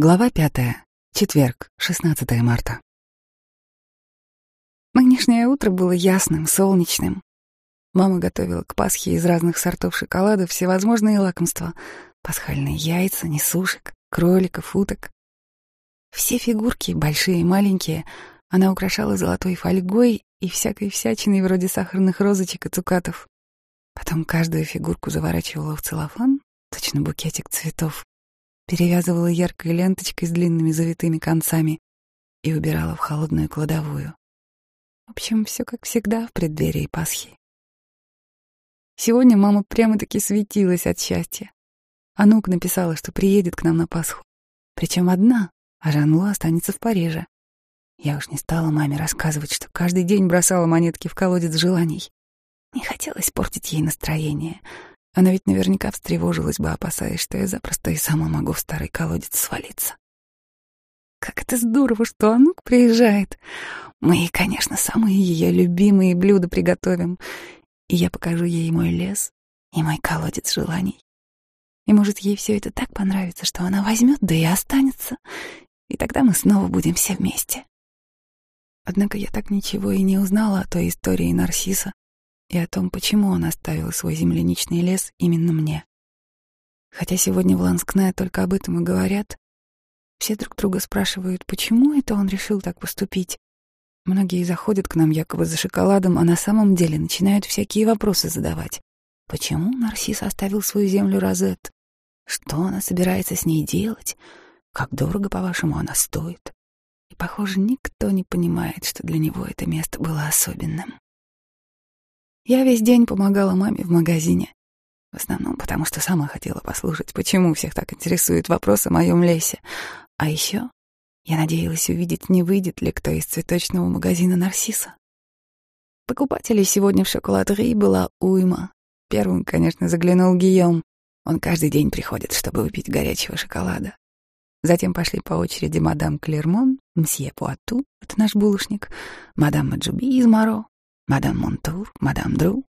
Глава пятая. Четверг, 16 марта. Нынешнее утро было ясным, солнечным. Мама готовила к Пасхе из разных сортов шоколада всевозможные лакомства. Пасхальные яйца, несушек, кроликов, уток. Все фигурки, большие и маленькие, она украшала золотой фольгой и всякой всячиной вроде сахарных розочек и цукатов. Потом каждую фигурку заворачивала в целлофан, точно букетик цветов, перевязывала яркой ленточкой с длинными завитыми концами и убирала в холодную кладовую. В общем, все как всегда в преддверии Пасхи. Сегодня мама прямо-таки светилась от счастья. Анук написала, что приедет к нам на Пасху. Причем одна, а Жанлу останется в Париже. Я уж не стала маме рассказывать, что каждый день бросала монетки в колодец желаний. Не хотелось портить ей настроение, она ведь наверняка встревожилась бы, опасаясь, что я запросто и сама могу в старый колодец свалиться. Как это здорово, что Анук приезжает. Мы ей, конечно, самые ее любимые блюда приготовим. И я покажу ей мой лес и мой колодец желаний. И может, ей все это так понравится, что она возьмет, да и останется. И тогда мы снова будем все вместе. Однако я так ничего и не узнала о той истории Нарсиса, и о том, почему он оставил свой земляничный лес именно мне. Хотя сегодня в Ланскне только об этом и говорят, все друг друга спрашивают, почему это он решил так поступить. Многие заходят к нам якобы за шоколадом, а на самом деле начинают всякие вопросы задавать. Почему Нарсис оставил свою землю Розет? Что она собирается с ней делать? Как дорого, по-вашему, она стоит? И, похоже, никто не понимает, что для него это место было особенным. Я весь день помогала маме в магазине. В основном потому, что сама хотела послушать, почему всех так интересует вопрос о моем лесе. А еще я надеялась увидеть, не выйдет ли кто из цветочного магазина Нарсиса. Покупателей сегодня в шоколадерии была уйма. Первым, конечно, заглянул Гийом. Он каждый день приходит, чтобы выпить горячего шоколада. Затем пошли по очереди мадам Клермон, мсье Пуату, это наш булочник, мадам Маджуби из Маро, Мадам Монтур, мадам Дру.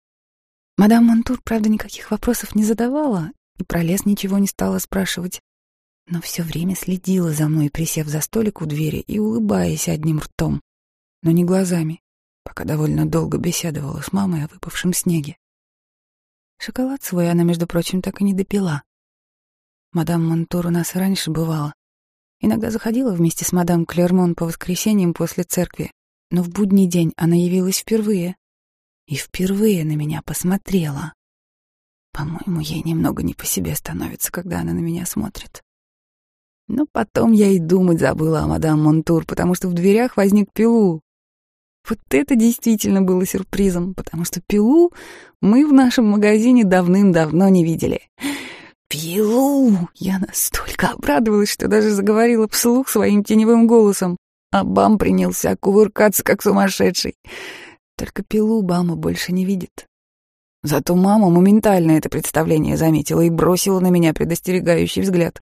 Мадам Монтур, правда, никаких вопросов не задавала и про лес ничего не стала спрашивать, но все время следила за мной, присев за столик у двери и улыбаясь одним ртом, но не глазами, пока довольно долго беседовала с мамой о выпавшем снеге. Шоколад свой она, между прочим, так и не допила. Мадам Монтур у нас раньше бывала. Иногда заходила вместе с мадам Клермон по воскресеньям после церкви, но в будний день она явилась впервые. И впервые на меня посмотрела. По-моему, ей немного не по себе становится, когда она на меня смотрит. Но потом я и думать забыла о мадам Монтур, потому что в дверях возник Пилу. Вот это действительно было сюрпризом, потому что Пилу мы в нашем магазине давным-давно не видели. «Пилу!» Я настолько обрадовалась, что даже заговорила вслух своим теневым голосом а Бам принялся кувыркаться, как сумасшедший. Только пилу Бама больше не видит. Зато мама моментально это представление заметила и бросила на меня предостерегающий взгляд.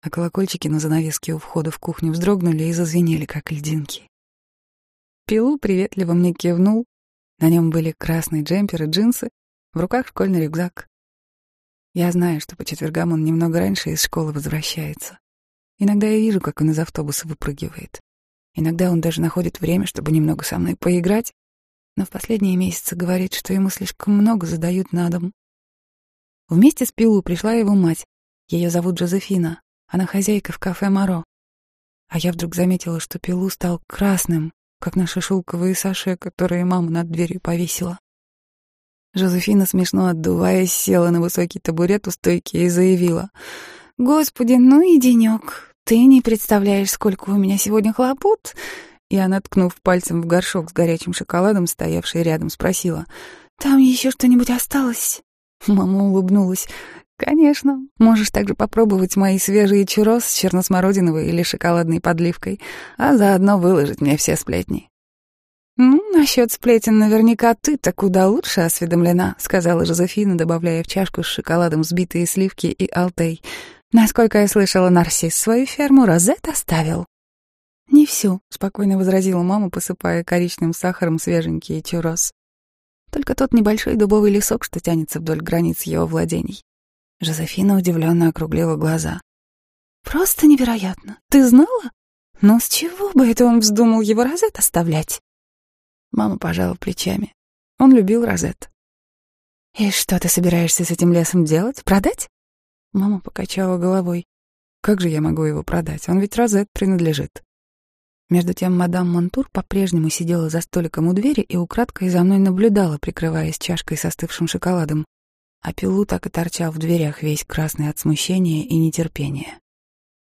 А колокольчики на занавеске у входа в кухню вздрогнули и зазвенели, как льдинки. Пилу приветливо мне кивнул. На нем были красный джемпер и джинсы, в руках школьный рюкзак. Я знаю, что по четвергам он немного раньше из школы возвращается. Иногда я вижу, как он из автобуса выпрыгивает. Иногда он даже находит время, чтобы немного со мной поиграть, но в последние месяцы говорит, что ему слишком много задают на дом. Вместе с Пилу пришла его мать. Ее зовут Жозефина. Она хозяйка в кафе «Моро». А я вдруг заметила, что Пилу стал красным, как наши шелковые саше, которые мама над дверью повесила. Жозефина, смешно отдуваясь, села на высокий табурет у стойки и заявила. «Господи, ну и денек. «Ты не представляешь, сколько у меня сегодня хлопот!» И она, ткнув пальцем в горшок с горячим шоколадом, стоявший рядом, спросила. «Там еще что-нибудь осталось?» Мама улыбнулась. «Конечно. Можешь также попробовать мои свежие чурос с черносмородиновой или шоколадной подливкой, а заодно выложить мне все сплетни». «Ну, насчет сплетен наверняка ты-то куда лучше осведомлена», — сказала Жозефина, добавляя в чашку с шоколадом взбитые сливки и алтей. Насколько я слышала, Нарсис свою ферму Розет оставил. «Не всю», — спокойно возразила мама, посыпая коричневым сахаром свеженький чурос. «Только тот небольшой дубовый лесок, что тянется вдоль границ его владений». Жозефина удивленно округлила глаза. Просто невероятно. Ты знала? Но с чего бы это он вздумал его розет оставлять? Мама пожала плечами. Он любил розет. «И что ты собираешься с этим лесом делать? Продать?» Мама покачала головой. «Как же я могу его продать? Он ведь розет принадлежит». Между тем мадам Монтур по-прежнему сидела за столиком у двери и украдкой за мной наблюдала, прикрываясь чашкой со остывшим шоколадом. А Пилу так и торчал в дверях, весь красный от смущения и нетерпения.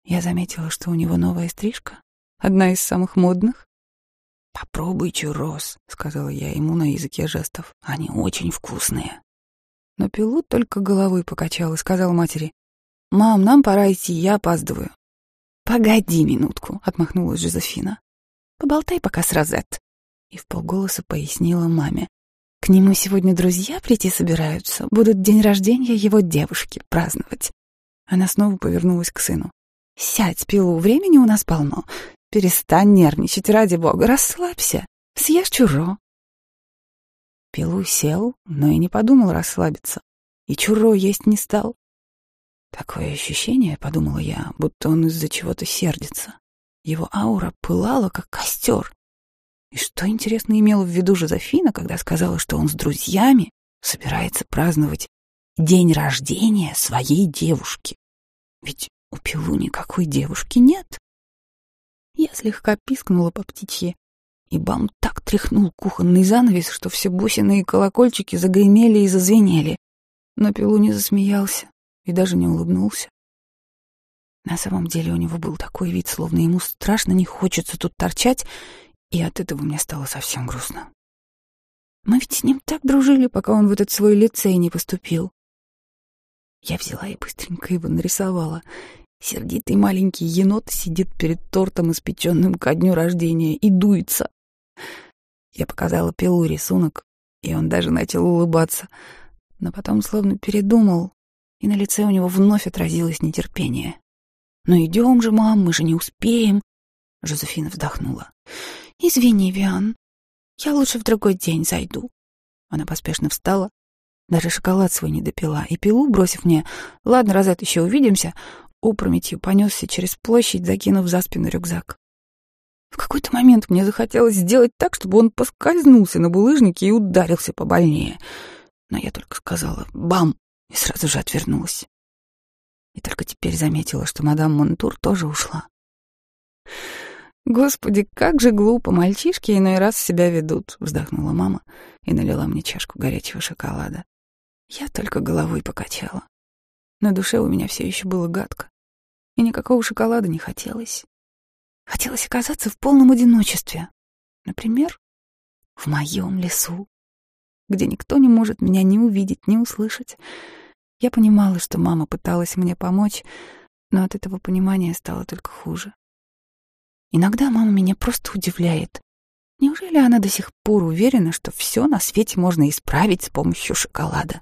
Я заметила, что у него новая стрижка, одна из самых модных. «Попробуй чурос», — сказала я ему на языке жестов. «Они очень вкусные». Но Пилу только головой покачал и сказал матери. «Мам, нам пора идти, я опаздываю». «Погоди минутку», — отмахнулась Жозефина. «Поболтай пока с Розет». И в полголоса пояснила маме. «К нему сегодня друзья прийти собираются, будут день рождения его девушки праздновать». Она снова повернулась к сыну. «Сядь, Пилу, времени у нас полно. Перестань нервничать, ради бога, расслабься. Съешь чуро». Пилу сел, но и не подумал расслабиться. И чуро есть не стал. Такое ощущение, подумала я, будто он из-за чего-то сердится. Его аура пылала, как костер. И что, интересно, имела в виду Жозефина, когда сказала, что он с друзьями собирается праздновать день рождения своей девушки? Ведь у Пилу никакой девушки нет. Я слегка пискнула по птичьи, и Бам так тряхнул кухонный занавес, что все бусины и колокольчики загремели и зазвенели. Но Пилу не засмеялся и даже не улыбнулся. На самом деле у него был такой вид, словно ему страшно не хочется тут торчать, и от этого мне стало совсем грустно. Мы ведь с ним так дружили, пока он в этот свой лицей не поступил. Я взяла и быстренько его нарисовала. Сердитый маленький енот сидит перед тортом, испеченным ко дню рождения, и дуется. Я показала Пилу рисунок, и он даже начал улыбаться, но потом словно передумал и на лице у него вновь отразилось нетерпение. «Ну идем же, мам, мы же не успеем!» Жозефина вздохнула. «Извини, Виан, я лучше в другой день зайду». Она поспешно встала, даже шоколад свой не допила, и пилу, бросив мне «Ладно, Розет, еще увидимся», опрометью понесся через площадь, закинув за спину рюкзак. В какой-то момент мне захотелось сделать так, чтобы он поскользнулся на булыжнике и ударился побольнее. Но я только сказала «Бам!» и сразу же отвернулась. И только теперь заметила, что мадам Монтур тоже ушла. «Господи, как же глупо мальчишки иной раз себя ведут», — вздохнула мама и налила мне чашку горячего шоколада. Я только головой покачала. На душе у меня все еще было гадко, и никакого шоколада не хотелось. Хотелось оказаться в полном одиночестве. Например, в моем лесу, где никто не может меня ни увидеть, ни услышать, я понимала, что мама пыталась мне помочь, но от этого понимания стало только хуже. Иногда мама меня просто удивляет. Неужели она до сих пор уверена, что все на свете можно исправить с помощью шоколада?